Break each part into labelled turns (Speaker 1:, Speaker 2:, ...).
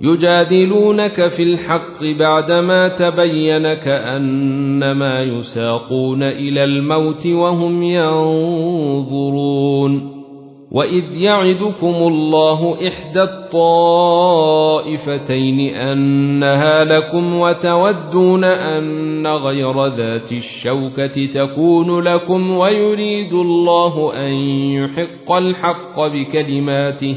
Speaker 1: يجادلونك في الحق بعدما تبين كأنما يساقون إلى الموت وهم ينظرون وإذ يعدكم الله إحدى الطائفتين أنها لكم وتودون أن غير ذات الشوكة تكون لكم ويريد الله أن يحق الحق بكلماته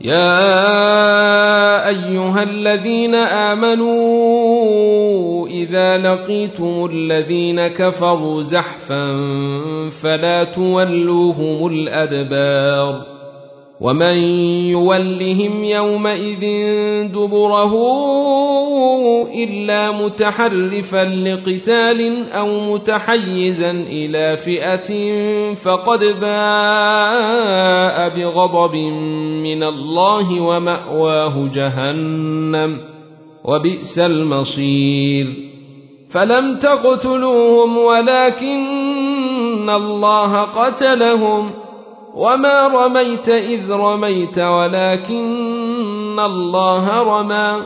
Speaker 1: يا ايها الذين امنوا اذا لقيتم الذين كفروا زحفا فلا تولوهم الادبار ومن يولهم يومئذ دبره الا متحرفا لقتال أو متحيزا إلى فئه فقد باء بغضب من الله ومأواه جهنم وبئس المصير. فلم تقتلوهم ولكن الله قتلهم. وما رميت إذ رميت ولكن الله رمى.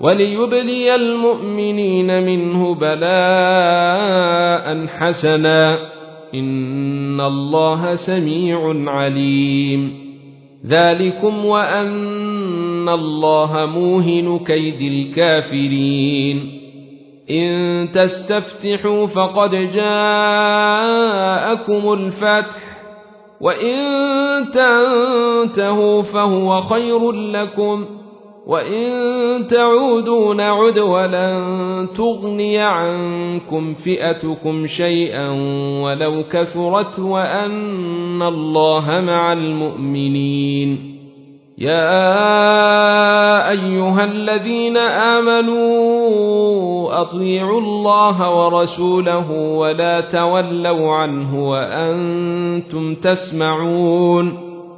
Speaker 1: وليبلي المؤمنين منه بلاء حسنا. إن الله سميع عليم. ذلكم وان الله موهن كيد الكافرين ان تستفتحوا فقد جاءكم الفتح وان تنتهوا فهو خير لكم وان تعودوا نعد ولن تغني عنكم فئتكم شيئا ولو كثرت وان الله مع المؤمنين. يا ايها الذين امنوا اطيعوا الله ورسوله ولا تولوا عنه وأنتم تسمعون.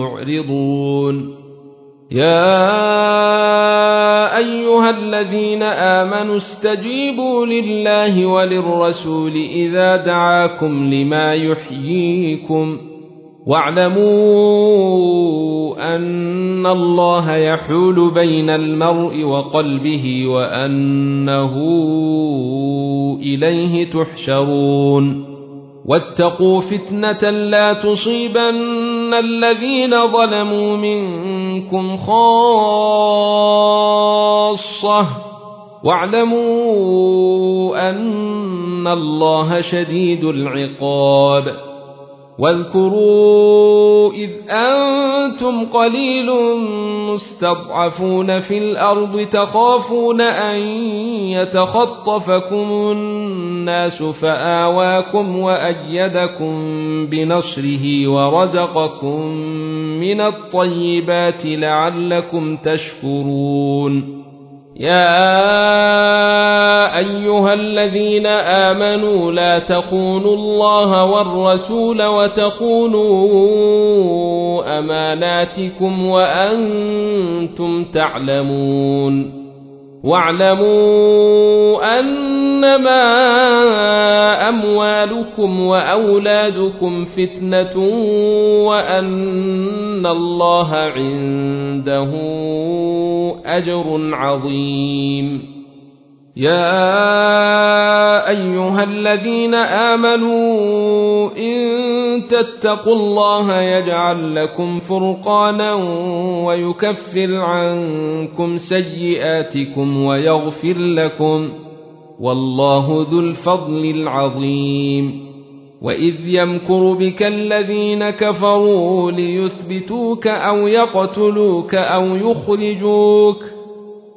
Speaker 1: معرضون. يا أيها الذين آمنوا استجيبوا لله وللرسول إذا دعاكم لما يحييكم. واعلموا أن الله يحول بين المرء وقلبه وأنه إليه تحشرون. واتقوا فتنة لا تصيبن الذين ظلموا منكم خاصه واعلموا ان الله شديد العقاب واذكروا اذ أنتم قليل مستضعفون في الأرض تخافون ان يتخطفكم فآواكم وأيدكم بنصره ورزقكم من الطيبات لعلكم تشكرون. يا أيها الذين آمنوا لا تخونوا الله والرسول وتخونوا أماناتكم وأنتم تعلمون. واعلموا أنما أموالكم وأولادكم فتنة وأن الله عنده أجر عظيم. يا أيها الذين آمنوا إن تتقوا الله يجعل لكم فرقانا ويكفر عنكم سيئاتكم ويغفر لكم والله ذو الفضل العظيم وإذ يمكر بك الذين كفروا ليثبتوك أو يقتلوك أو يخرجوك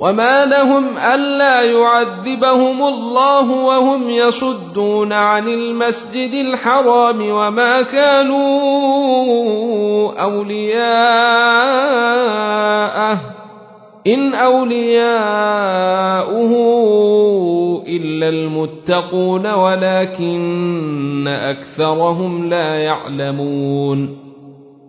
Speaker 1: وما لهم الا يعذبهم الله وهم يصدون عن المسجد الحرام وما كانوا اولياءه ان اولياؤه الا المتقون ولكن اكثرهم لا يعلمون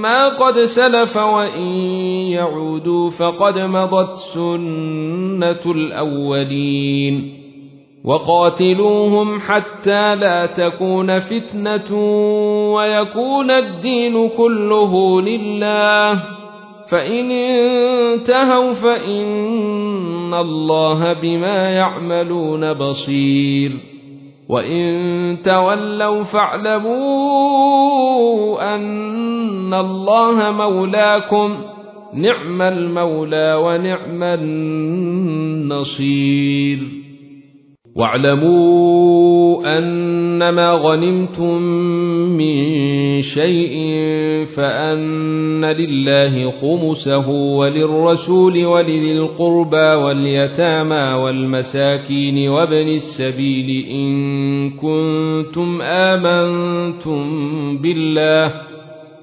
Speaker 1: ما قد سلف وإن يعودوا فقد مضت سنة الأولين وقاتلوهم حتى لا تكون فتنة ويكون الدين كله لله فإن انتهوا فإن الله بما يعملون بصير وإن تولوا فاعلموا أن الله مولاكم نعم المولى ونعم النصير واعلموا انما غنمتم من شيء فان لله خمسه وللرسول ولذي القربى واليتامى والمساكين وابن السبيل ان كنتم امنتم بالله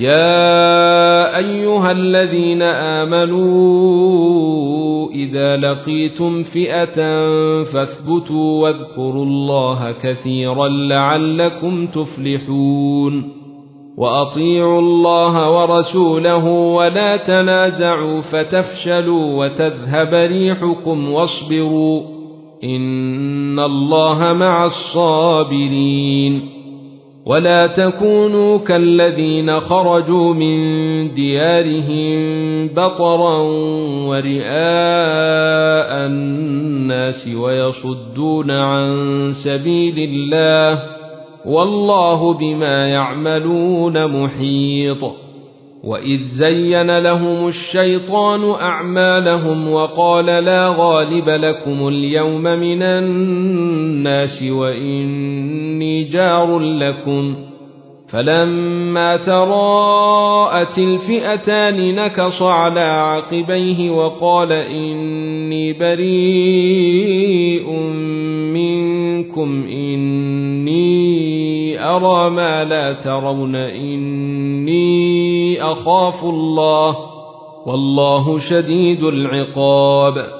Speaker 1: يا ايها الذين امنوا اذا لقيتم فئه فاثبتوا واذكروا الله كثيرا لعلكم تفلحون واطيعوا الله ورسوله ولا تنازعوا فتفشلوا وتذهب ريحكم واصبروا ان الله مع الصابرين ولا تكونوا كالذين خرجوا من ديارهم بطرا ورئاء الناس ويصدون عن سبيل الله والله بما يعملون محيط واذ زين لهم الشيطان اعمالهم وقال لا غالب لكم اليوم من الناس واني جار لكم فلما تراءت الفئتان نكص على عقبيه وقال إني بريء منكم إني أرى ما لا ترون إني أخاف الله والله شديد العقاب.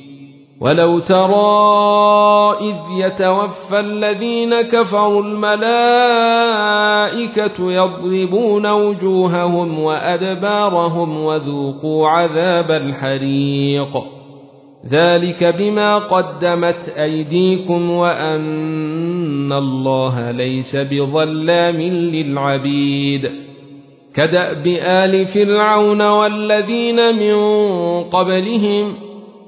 Speaker 1: ولو ترى إذ يتوفى الذين كفروا الملائكة يضربون وجوههم وأدبارهم وذوقوا عذاب الحريق. ذلك بما قدمت أيديكم وأن الله ليس بظلام للعبيد. كدأب آل فرعون والذين من قبلهم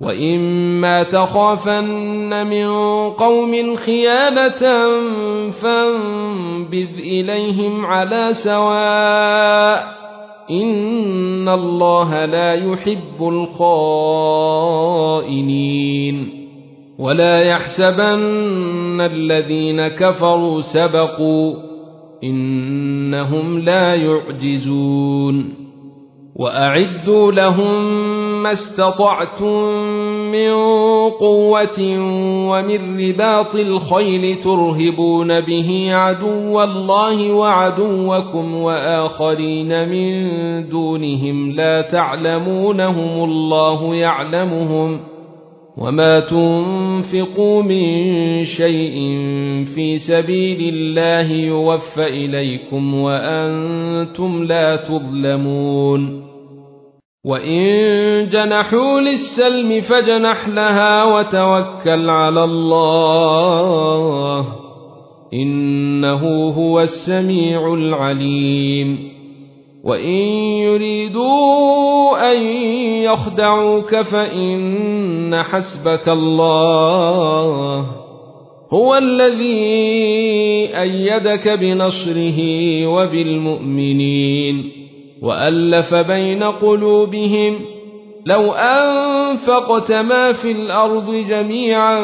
Speaker 1: واما تخافن من قوم خيانه فانبذ اليهم على سواء ان الله لا يحب الخائنين ولا يحسبن الذين كفروا سبقوا انهم لا يعجزون واعدوا لهم ما استطعتم من قوه ومن رباط الخيل ترهبون به عدو الله وعدوكم واخرين من دونهم لا تعلمونهم الله يعلمهم وما تنفقوا من شيء في سبيل الله يوفى اليكم وأنتم لا تظلمون وان جنحوا للسلم فجنح لها وتوكل على الله انه هو السميع العليم وان يريدوا ان يخدعوك فان حسبك الله هو الذي إيدك بنصره وبالمؤمنين وألف بين قلوبهم لو أنفقت ما في الأرض جميعا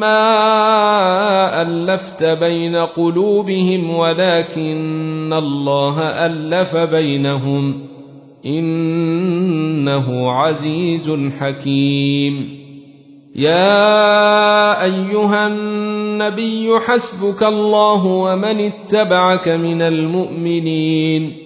Speaker 1: ما ألفت بين قلوبهم ولكن الله ألف بينهم إنه عزيز حكيم. يا أيها النبي حسبك الله ومن اتبعك من المؤمنين.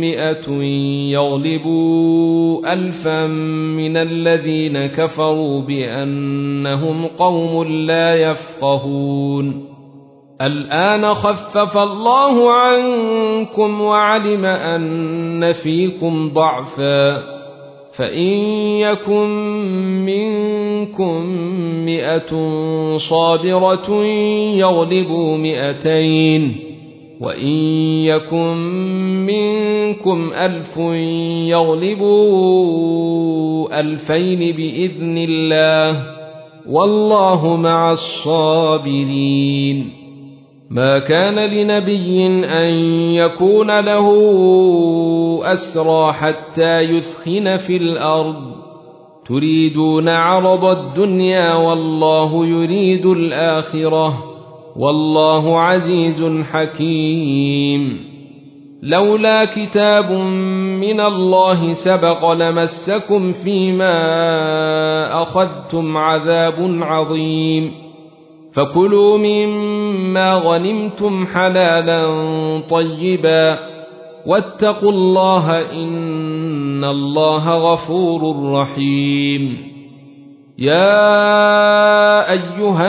Speaker 1: مئة يغلبوا ألفا من الذين كفروا بأنهم قوم لا يفقهون. الآن خفف الله عنكم وعلم أن فيكم ضعفا. فإن يكن منكم مئة صابرة يغلبوا مئتين. وان يكن منكم الف يغلبوا الفين باذن الله والله مع الصابرين ما كان لنبي ان يكون له اسرى حتى يثخن في الأرض تريدون عرض الدنيا والله يريد الاخره والله عزيز حكيم. لولا كتاب من الله سبق لمسكم فيما أخذتم عذاب عظيم. فكلوا مما غنمتم حلالا طيبا. واتقوا الله إن الله غفور رحيم. يا أيها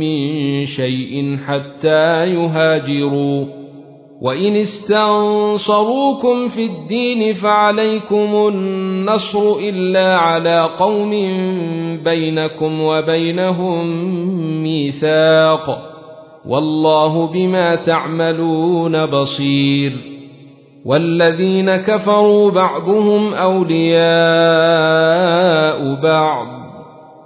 Speaker 1: من شيء حتى يهاجروا. وإن استنصروكم في الدين فعليكم النصر إلا على قوم بينكم وبينهم ميثاق. والله بما تعملون بصير. والذين كفروا بعضهم أولياء بعض.